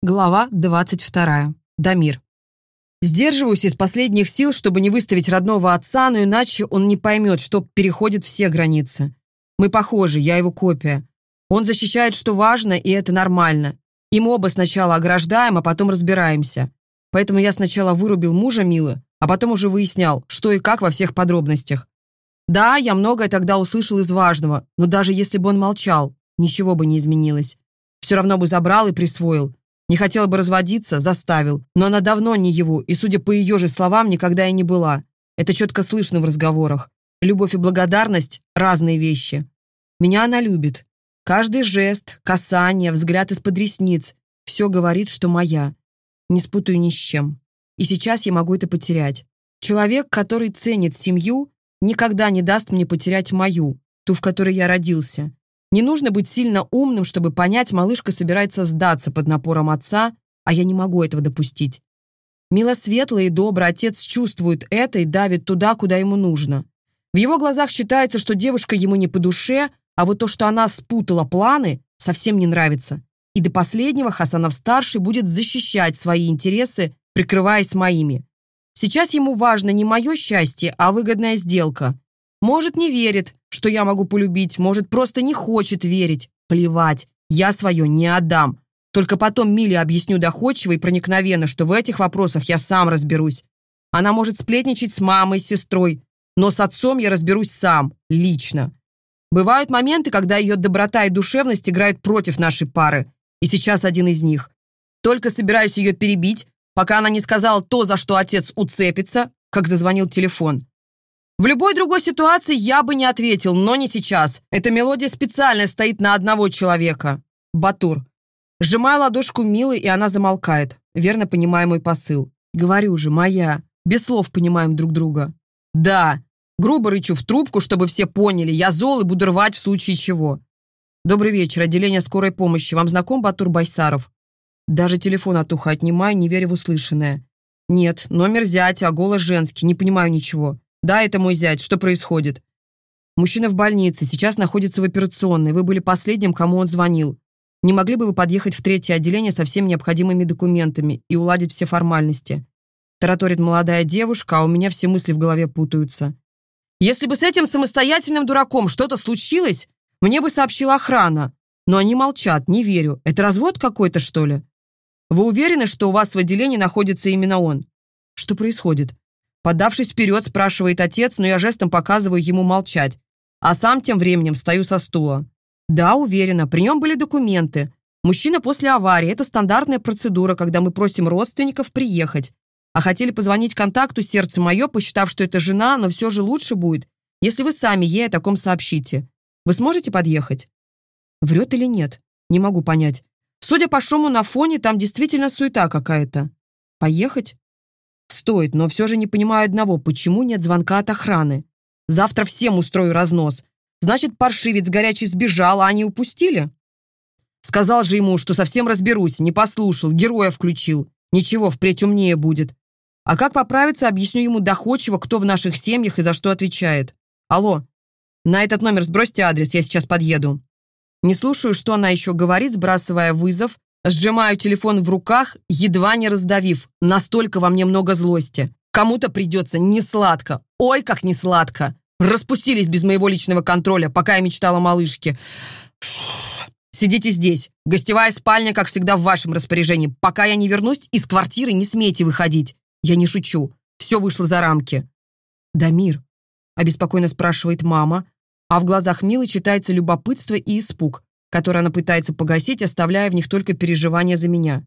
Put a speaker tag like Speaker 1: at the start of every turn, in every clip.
Speaker 1: Глава 22. Дамир. Сдерживаюсь из последних сил, чтобы не выставить родного отца, но иначе он не поймет, что переходит все границы. Мы похожи, я его копия. Он защищает, что важно, и это нормально. И мы оба сначала ограждаем, а потом разбираемся. Поэтому я сначала вырубил мужа Милы, а потом уже выяснял, что и как во всех подробностях. Да, я многое тогда услышал из важного, но даже если бы он молчал, ничего бы не изменилось. Все равно бы забрал и присвоил. Не хотела бы разводиться, заставил. Но она давно не его, и, судя по ее же словам, никогда и не была. Это четко слышно в разговорах. Любовь и благодарность – разные вещи. Меня она любит. Каждый жест, касание, взгляд из-под ресниц – все говорит, что моя. Не спутаю ни с чем. И сейчас я могу это потерять. Человек, который ценит семью, никогда не даст мне потерять мою, ту, в которой я родился. Не нужно быть сильно умным, чтобы понять, малышка собирается сдаться под напором отца, а я не могу этого допустить. Мило светлый и добрый отец чувствует это и давит туда, куда ему нужно. В его глазах считается, что девушка ему не по душе, а вот то, что она спутала планы, совсем не нравится. И до последнего Хасанов-старший будет защищать свои интересы, прикрываясь моими. Сейчас ему важно не мое счастье, а выгодная сделка. Может, не верит, что я могу полюбить, может, просто не хочет верить. Плевать, я свое не отдам. Только потом Миле объясню доходчиво и проникновенно, что в этих вопросах я сам разберусь. Она может сплетничать с мамой, с сестрой, но с отцом я разберусь сам, лично. Бывают моменты, когда ее доброта и душевность играют против нашей пары, и сейчас один из них. Только собираюсь ее перебить, пока она не сказала то, за что отец уцепится, как зазвонил телефон. В любой другой ситуации я бы не ответил, но не сейчас. Эта мелодия специально стоит на одного человека. Батур. Сжимаю ладошку Милы, и она замолкает. Верно понимаю мой посыл. Говорю же, моя. Без слов понимаем друг друга. Да. Грубо рычу в трубку, чтобы все поняли. Я зол и буду рвать в случае чего. Добрый вечер, отделение скорой помощи. Вам знаком Батур Байсаров? Даже телефон от уха отнимаю, не веря в услышанное. Нет, номер зятя, а голос женский, не понимаю ничего. «Да, это мой зять. Что происходит?» «Мужчина в больнице. Сейчас находится в операционной. Вы были последним, кому он звонил. Не могли бы вы подъехать в третье отделение со всеми необходимыми документами и уладить все формальности?» Тараторит молодая девушка, а у меня все мысли в голове путаются. «Если бы с этим самостоятельным дураком что-то случилось, мне бы сообщила охрана. Но они молчат, не верю. Это развод какой-то, что ли? Вы уверены, что у вас в отделении находится именно он? Что происходит? Подавшись вперед, спрашивает отец, но я жестом показываю ему молчать. А сам тем временем встаю со стула. Да, уверена, при нем были документы. Мужчина после аварии – это стандартная процедура, когда мы просим родственников приехать. А хотели позвонить контакту «Сердце мое», посчитав, что это жена, но все же лучше будет, если вы сами ей о таком сообщите. Вы сможете подъехать? Врет или нет? Не могу понять. Судя по шуму на фоне, там действительно суета какая-то. Поехать? Стоит, но все же не понимаю одного, почему нет звонка от охраны. Завтра всем устрою разнос. Значит, паршивец горячий сбежал, а они упустили? Сказал же ему, что совсем разберусь, не послушал, героя включил. Ничего, впредь умнее будет. А как поправиться, объясню ему доходчиво, кто в наших семьях и за что отвечает. Алло, на этот номер сбросьте адрес, я сейчас подъеду. Не слушаю, что она еще говорит, сбрасывая вызов, Сжимаю телефон в руках, едва не раздавив. Настолько во мне много злости. Кому-то придется несладко. Ой, как несладко. Распустились без моего личного контроля, пока я мечтала о малышке. Сидите здесь. Гостевая спальня, как всегда, в вашем распоряжении. Пока я не вернусь, из квартиры не смейте выходить. Я не шучу. Все вышло за рамки. «Дамир», — обеспокоенно спрашивает мама, а в глазах Милы читается любопытство и испуг которые она пытается погасить, оставляя в них только переживания за меня.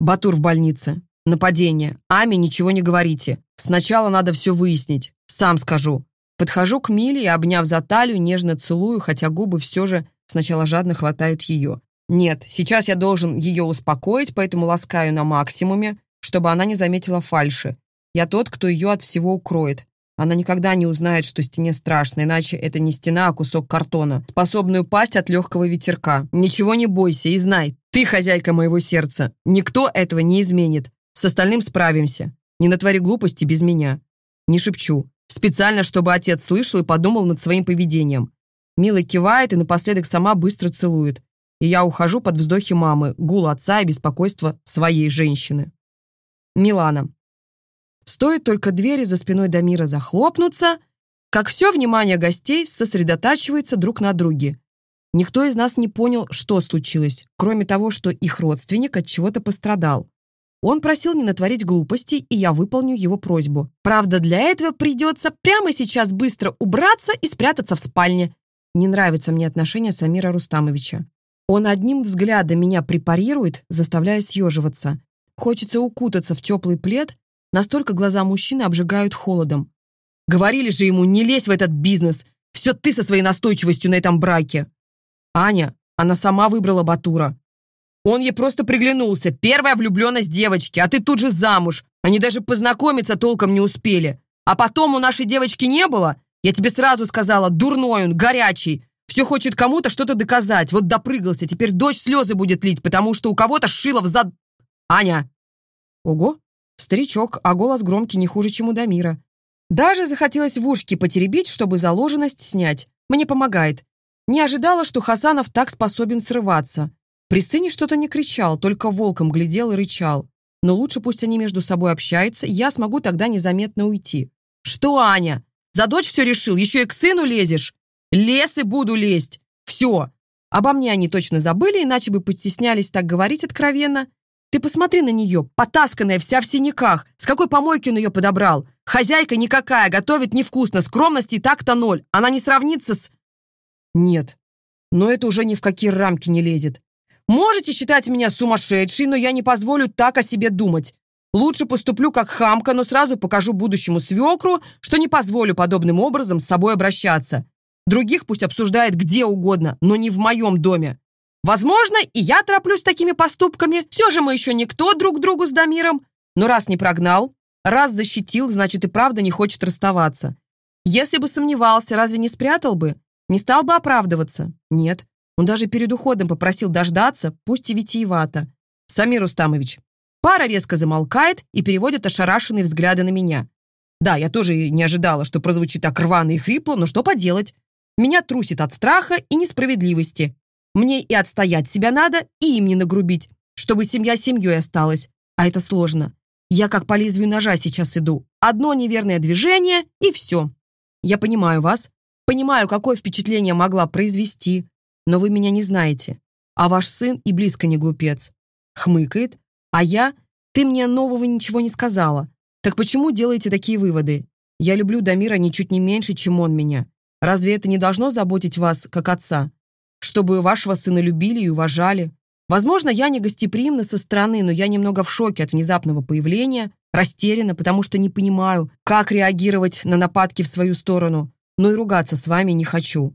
Speaker 1: Батур в больнице. Нападение. Ами, ничего не говорите. Сначала надо все выяснить. Сам скажу. Подхожу к Миле и, обняв за талию, нежно целую, хотя губы все же сначала жадно хватают ее. Нет, сейчас я должен ее успокоить, поэтому ласкаю на максимуме, чтобы она не заметила фальши. Я тот, кто ее от всего укроет. Она никогда не узнает, что стене страшно, иначе это не стена, а кусок картона, способный упасть от легкого ветерка. Ничего не бойся и знай, ты хозяйка моего сердца. Никто этого не изменит. С остальным справимся. Не натвори глупости без меня. Не шепчу. Специально, чтобы отец слышал и подумал над своим поведением. Мила кивает и напоследок сама быстро целует. и я ухожу под вздохи мамы, гул отца и беспокойство своей женщины. Милана. Стоит только двери за спиной Дамира захлопнуться, как все внимание гостей сосредотачивается друг на друге. Никто из нас не понял, что случилось, кроме того, что их родственник от чего-то пострадал. Он просил не натворить глупостей, и я выполню его просьбу. Правда, для этого придется прямо сейчас быстро убраться и спрятаться в спальне. Не нравится мне отношение Самира Рустамовича. Он одним взглядом меня препарирует, заставляя съеживаться. Хочется укутаться в теплый плед, настолько глаза мужчины обжигают холодом. Говорили же ему, не лезь в этот бизнес. Все ты со своей настойчивостью на этом браке. Аня, она сама выбрала Батура. Он ей просто приглянулся. Первая влюбленность девочки, а ты тут же замуж. Они даже познакомиться толком не успели. А потом у нашей девочки не было. Я тебе сразу сказала, дурной он, горячий. Все хочет кому-то что-то доказать. Вот допрыгался. Теперь дочь слезы будет лить, потому что у кого-то шило в зад... Аня. Ого, старичок, а голос громкий не хуже, чем у Дамира. Даже захотелось в ушки потеребить, чтобы заложенность снять. Мне помогает. Не ожидала, что Хасанов так способен срываться. При сыне что-то не кричал, только волком глядел и рычал. Но лучше пусть они между собой общаются, я смогу тогда незаметно уйти. «Что, Аня? За дочь все решил? Еще и к сыну лезешь? Лес и буду лезть. Все. Обо мне они точно забыли, иначе бы подстеснялись так говорить откровенно. Ты посмотри на нее, потасканная, вся в синяках. С какой помойки он ее подобрал? Хозяйка никакая, готовит невкусно, скромности и так-то ноль. Она не сравнится с... Нет, но это уже ни в какие рамки не лезет. Можете считать меня сумасшедшей, но я не позволю так о себе думать. Лучше поступлю как хамка, но сразу покажу будущему свекру, что не позволю подобным образом с собой обращаться. Других пусть обсуждает где угодно, но не в моем доме. Возможно, и я тороплюсь такими поступками. Все же мы еще никто друг другу с Дамиром. Но раз не прогнал, раз защитил, значит и правда не хочет расставаться. Если бы сомневался, разве не спрятал бы? Не стал бы оправдываться? Нет. Он даже перед уходом попросил дождаться, пусть и витиевато. Самир Устамович. Пара резко замолкает и переводит ошарашенные взгляды на меня. Да, я тоже не ожидала, что прозвучит так рвано и хрипло, но что поделать? Меня трусит от страха и несправедливости. Мне и отстоять себя надо, и им не нагрубить, чтобы семья семьей осталась. А это сложно. Я как по лезвию ножа сейчас иду. Одно неверное движение, и все. Я понимаю вас, понимаю, какое впечатление могла произвести, но вы меня не знаете. А ваш сын и близко не глупец. Хмыкает, а я... Ты мне нового ничего не сказала. Так почему делаете такие выводы? Я люблю Дамира ничуть не меньше, чем он меня. Разве это не должно заботить вас, как отца? Чтобы вашего сына любили и уважали. Возможно, я не гостеприимна со стороны, но я немного в шоке от внезапного появления, растеряна, потому что не понимаю, как реагировать на нападки в свою сторону, но и ругаться с вами не хочу.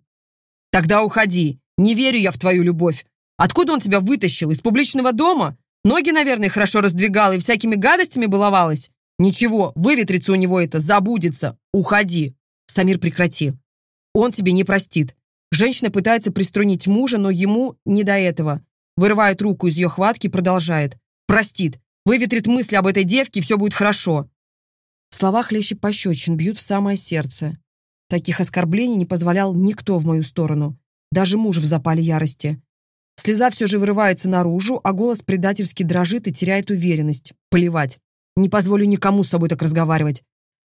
Speaker 1: Тогда уходи. Не верю я в твою любовь. Откуда он тебя вытащил? Из публичного дома? Ноги, наверное, хорошо раздвигала и всякими гадостями баловалась. Ничего, выветрится у него это, забудется. Уходи. Самир, прекрати. Он тебе не простит. Женщина пытается приструнить мужа, но ему не до этого. Вырывает руку из ее хватки и продолжает. «Простит. Выветрит мысли об этой девке, и все будет хорошо». Слова хлещи пощечин бьют в самое сердце. Таких оскорблений не позволял никто в мою сторону. Даже муж в запале ярости. Слеза все же вырывается наружу, а голос предательски дрожит и теряет уверенность. Плевать. Не позволю никому с собой так разговаривать.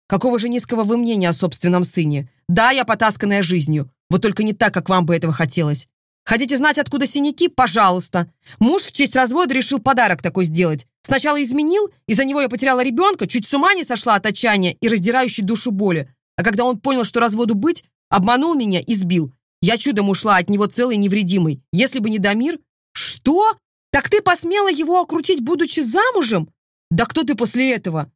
Speaker 1: Какого же низкого вы мнения о собственном сыне? Да, я потасканная жизнью. Вот только не так, как вам бы этого хотелось. Хотите знать, откуда синяки? Пожалуйста. Муж в честь развода решил подарок такой сделать. Сначала изменил, из-за него я потеряла ребенка, чуть с ума не сошла от отчаяния и раздирающей душу боли. А когда он понял, что разводу быть, обманул меня и сбил. Я чудом ушла от него целой невредимой. Если бы не Дамир... Что? Так ты посмела его окрутить, будучи замужем? Да кто ты после этого?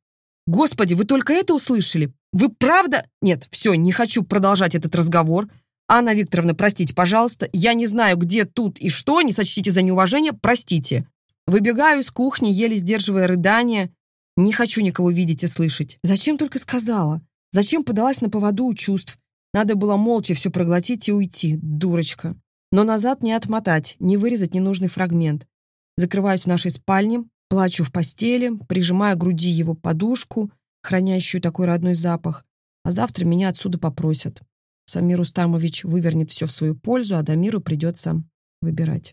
Speaker 1: Господи, вы только это услышали? Вы правда... Нет, все, не хочу продолжать этот разговор. «Анна Викторовна, простите, пожалуйста, я не знаю, где тут и что, не сочтите за неуважение, простите». Выбегаю из кухни, еле сдерживая рыдание. Не хочу никого видеть и слышать. Зачем только сказала? Зачем подалась на поводу у чувств? Надо было молча все проглотить и уйти, дурочка. Но назад не отмотать, не вырезать ненужный фрагмент. Закрываюсь в нашей спальне, плачу в постели, прижимая к груди его подушку, хранящую такой родной запах. А завтра меня отсюда попросят. Самир Устамович вывернет все в свою пользу, а Дамиру придется выбирать.